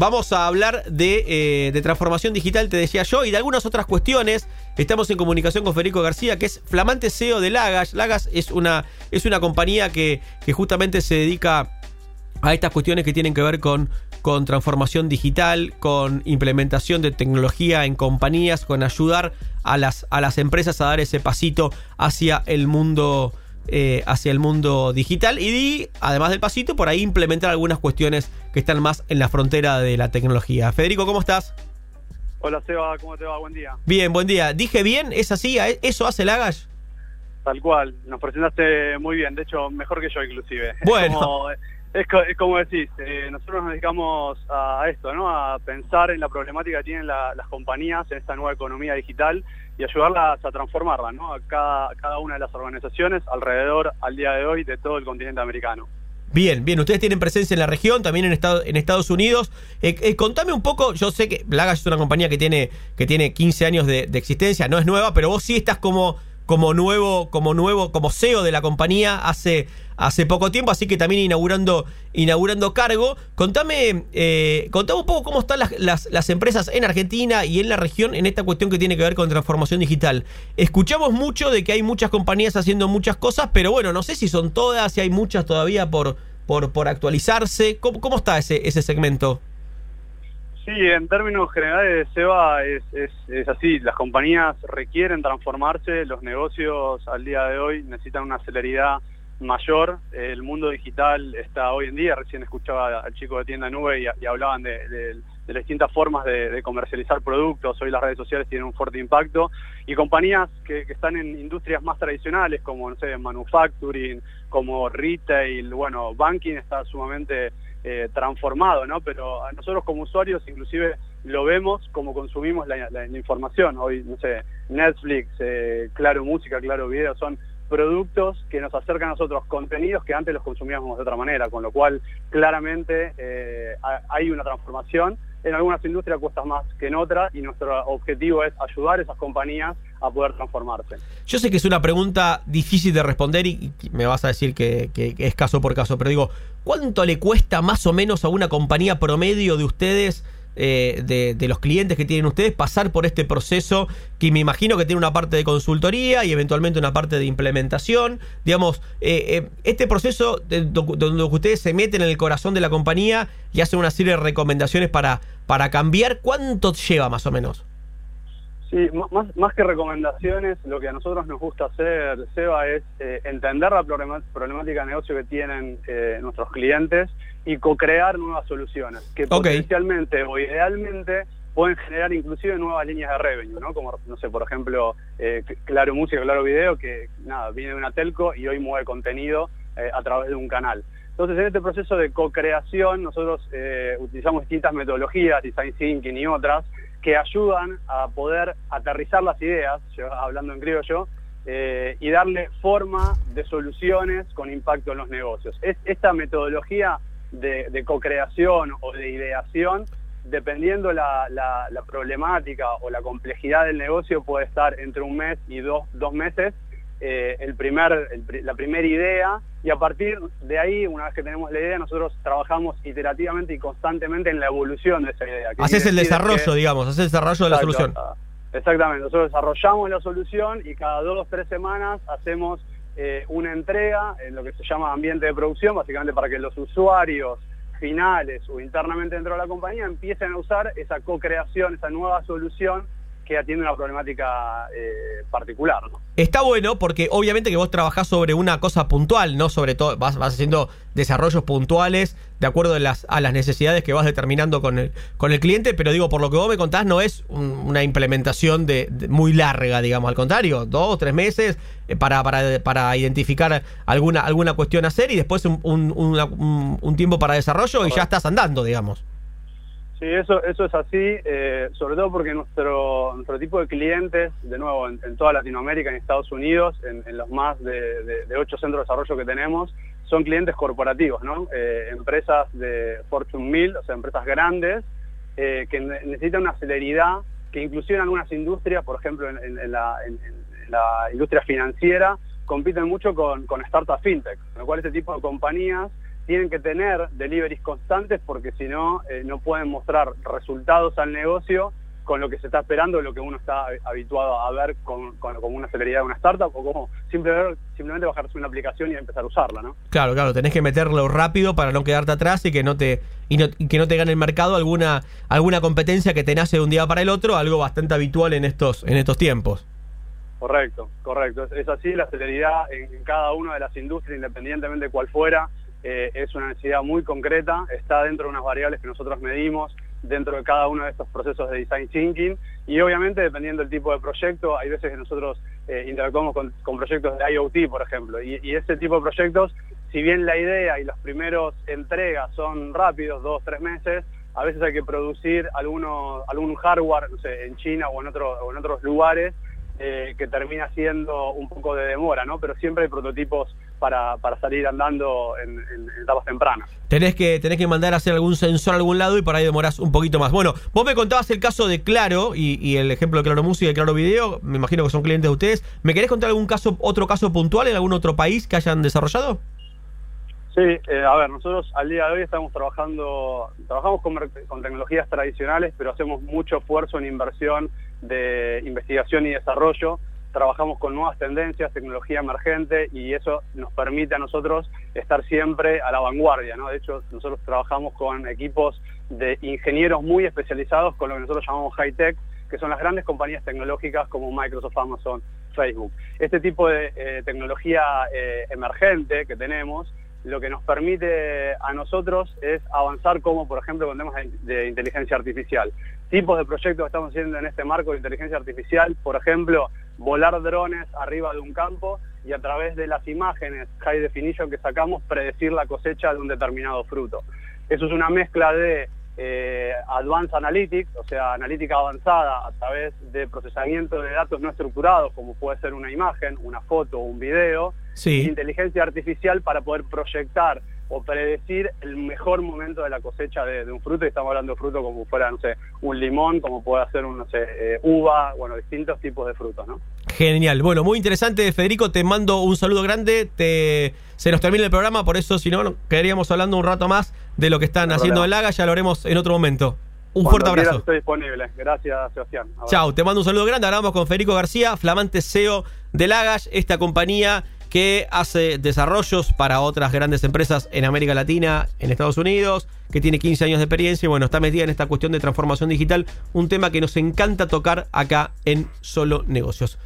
Vamos a hablar de, de, transformación digital, te decía yo, y de algunas otras cuestiones. Estamos en comunicación con Federico García, que es flamante CEO de Lagas. Lagas es una, es una compañía que, justamente se dedica a estas cuestiones que tienen que ver con, con transformación digital, con implementación de tecnología en compañías, con ayudar a las, a las empresas a dar ese pasito hacia el mundo. Eh, hacia el mundo digital y además del pasito por ahí implementar algunas cuestiones que están más en la frontera de la tecnología. Federico, ¿cómo estás? Hola Seba, ¿cómo te va? Buen día. Bien, buen día. ¿Dije bien? ¿Es así? ¿Eso hace Lagash? Tal cual, nos presentaste muy bien, de hecho mejor que yo inclusive. Bueno. Es, como decís, eh, nosotros nos dedicamos a esto, ¿no? A pensar en la problemática que tienen las compañías en esta nueva economía digital y ayudarlas a transformarla, ¿no? A cada, cada una de las organizaciones alrededor al día de hoy de todo el continente americano. Bien, bien, ustedes tienen presencia en la región, también en, Estado, en Estados Unidos. Eh, eh, contame un poco, yo sé que Blagas es una compañía que tiene, que tiene 15 años de existencia, no es nueva, pero vos sí estás como como nuevo, como nuevo, como CEO de la compañía hace, hace poco tiempo, así que también inaugurando, inaugurando cargo. Contame, eh, contame un poco cómo están las, las, empresas en Argentina y en la región en esta cuestión que tiene que ver con transformación digital. Escuchamos mucho de que hay muchas compañías haciendo muchas cosas, pero bueno, no sé si son todas, si hay muchas todavía por, por, por actualizarse. ¿Cómo, ¿Cómo está ese, ese segmento? Sí, en términos generales, Seba, es, es, es, así. Las compañías requieren transformarse, los negocios al día de hoy necesitan una celeridad mayor. El mundo digital está hoy en día, recién escuchaba al chico de tienda nube y, hablaban de, las distintas formas de, comercializar productos. Hoy las redes sociales tienen un fuerte impacto. Y compañías que, que están en industrias más tradicionales, como, no sé, manufacturing, como retail, bueno, banking está sumamente eh, transformado, ¿no? Pero a nosotros como usuarios inclusive lo vemos como consumimos la, información. Hoy, no sé, Netflix, eh, Claro Música, Claro Video, son productos que nos acercan a nosotros contenidos que antes los consumíamos de otra manera, con lo cual claramente eh, hay una transformación. En algunas industrias cuesta más que en otras y nuestro objetivo es ayudar a esas compañías a poder transformarse. Yo sé que es una pregunta difícil de responder y, me vas a decir que, es caso por caso, pero digo, ¿cuánto le cuesta más o menos a una compañía promedio de ustedes? Eh, de, los clientes que tienen ustedes pasar por este proceso que me imagino que tiene una parte de consultoría y eventualmente una parte de implementación. Digamos, eh, eh, este proceso donde ustedes se meten en el corazón de la compañía y hacen una serie de recomendaciones para, para cambiar, ¿cuánto lleva más o menos? Sí, más, más que recomendaciones, lo que a nosotros nos gusta hacer, Seba, es eh, entender la problemática de negocio que tienen eh, nuestros clientes y co-crear nuevas soluciones que potencialmente o idealmente pueden generar inclusive nuevas líneas de revenue, ¿no? Como, no sé, por ejemplo, eh, Claro Música, Claro Video, que nada, viene de una telco y hoy mueve contenido a través de un canal. Entonces, en este proceso de co-creación, nosotros utilizamos distintas metodologías, design thinking y otras, que ayudan a poder aterrizar las ideas, hablando en criollo, eh, y darle forma de soluciones con impacto en los negocios. Es, esta metodología de, co-creación o de ideación, dependiendo la, la, problemática o la complejidad del negocio, puede estar entre un mes y dos, dos meses, eh, el primer, la primera idea y a partir de ahí, una vez que tenemos la idea, nosotros trabajamos iterativamente y constantemente en la evolución de esa idea. Haces el desarrollo, digamos, haces el desarrollo de la solución. Exactamente, nosotros desarrollamos la solución y cada dos o tres semanas hacemos eh, una entrega en lo que se llama ambiente de producción, básicamente para que los usuarios finales o internamente dentro de la compañía empiecen a usar esa co-creación, esa nueva solución que atiende una problemática eh, particular. ¿no? Está bueno porque obviamente que vos trabajás sobre una cosa puntual, ¿no? Sobre todo, vas, vas haciendo desarrollos puntuales de acuerdo a las, a las necesidades que vas determinando con el, con el cliente, pero digo, por lo que vos me contás, no es una implementación de, muy larga, digamos, al contrario, dos, o tres meses eh, para, para, para, identificar alguna, alguna cuestión a hacer y después un, un, un tiempo para desarrollo y ya estás andando, digamos. Sí, eso, eso es así, eh, sobre todo porque nuestro, nuestro tipo de clientes, de nuevo, en, toda Latinoamérica, en Estados Unidos, en, los más de, ocho centros de desarrollo que tenemos, son clientes corporativos, ¿no? Eh, empresas de Fortune 1000, o sea, empresas grandes, eh, que necesitan una celeridad, que inclusive en algunas industrias, por ejemplo, en, la, industria financiera, compiten mucho con, con startups fintech, con lo cual este tipo de compañías tienen que tener deliveries constantes porque si no, eh, no pueden mostrar resultados al negocio con lo que se está esperando, lo que uno está habituado a ver con, con, una celeridad de una startup o como simplemente, simplemente bajarse una aplicación y empezar a usarla, ¿no? Claro, claro, tenés que meterlo rápido para no quedarte atrás y que no te y, que no te gane el mercado alguna alguna competencia que te nace de un día para el otro, algo bastante habitual en estos en estos tiempos. Correcto, correcto. Es, así, la celeridad en, cada una de las industrias, independientemente de cuál fuera, eh, es una necesidad muy concreta, está dentro de unas variables que nosotros medimos dentro de cada uno de estos procesos de design thinking y obviamente dependiendo del tipo de proyecto, hay veces que nosotros eh, interactuamos con, proyectos de IoT, por ejemplo, y, y, ese tipo de proyectos, si bien la idea y los primeros entregas son rápidos, dos, tres meses, a veces hay que producir alguno, algún hardware, no sé, en China o en, otro, o en otros lugares, eh, que termina siendo un poco de demora, ¿no? Pero siempre hay prototipos para, para salir andando en, etapas tempranas. Tenés que, tenés que mandar a hacer algún sensor a algún lado y por ahí demorás un poquito más. Bueno, vos me contabas el caso de Claro y, el ejemplo de Claro Música y Claro Video, me imagino que son clientes de ustedes. ¿Me querés contar algún caso, otro caso puntual en algún otro país que hayan desarrollado? Sí, eh, a ver, nosotros al día de hoy estamos trabajando, trabajamos con, con tecnologías tradicionales, pero hacemos mucho esfuerzo en inversión de investigación y desarrollo, trabajamos con nuevas tendencias, tecnología emergente y eso nos permite a nosotros estar siempre a la vanguardia. De hecho, nosotros trabajamos con equipos de ingenieros muy especializados con lo que nosotros llamamos high-tech, que son las grandes compañías tecnológicas como Microsoft, Amazon, Facebook. Este tipo de eh, tecnología eh, emergente que tenemos lo que nos permite a nosotros es avanzar como, por ejemplo, con temas de inteligencia artificial tipos de proyectos que estamos haciendo en este marco de inteligencia artificial, por ejemplo, volar drones arriba de un campo y a través de las imágenes high definition que sacamos predecir la cosecha de un determinado fruto. Eso es una mezcla de eh, Advanced Analytics, o sea, analítica avanzada a través de procesamiento de datos no estructurados, como puede ser una imagen, una foto, un video, sí. inteligencia artificial para poder proyectar o predecir el mejor momento de la cosecha de, un fruto, y estamos hablando de fruto como fuera, no sé, un limón, como puede ser un, no sé, eh, uva, bueno, distintos tipos de frutos, ¿no? Genial, bueno, muy interesante, Federico, te mando un saludo grande, te, se nos termina el programa, por eso si no, quedaríamos hablando un rato más de lo que están haciendo en Laga, ya lo haremos en otro momento. Un fuerte abrazo. Estoy disponible. Gracias, Sebastián. Chao, te mando un saludo grande. Hablamos con Federico García, flamante CEO de Lagash, esta compañía que hace desarrollos para otras grandes empresas en América Latina, en Estados Unidos, que tiene 15 años de experiencia y bueno, está metida en esta cuestión de transformación digital, un tema que nos encanta tocar acá en Solo Negocios.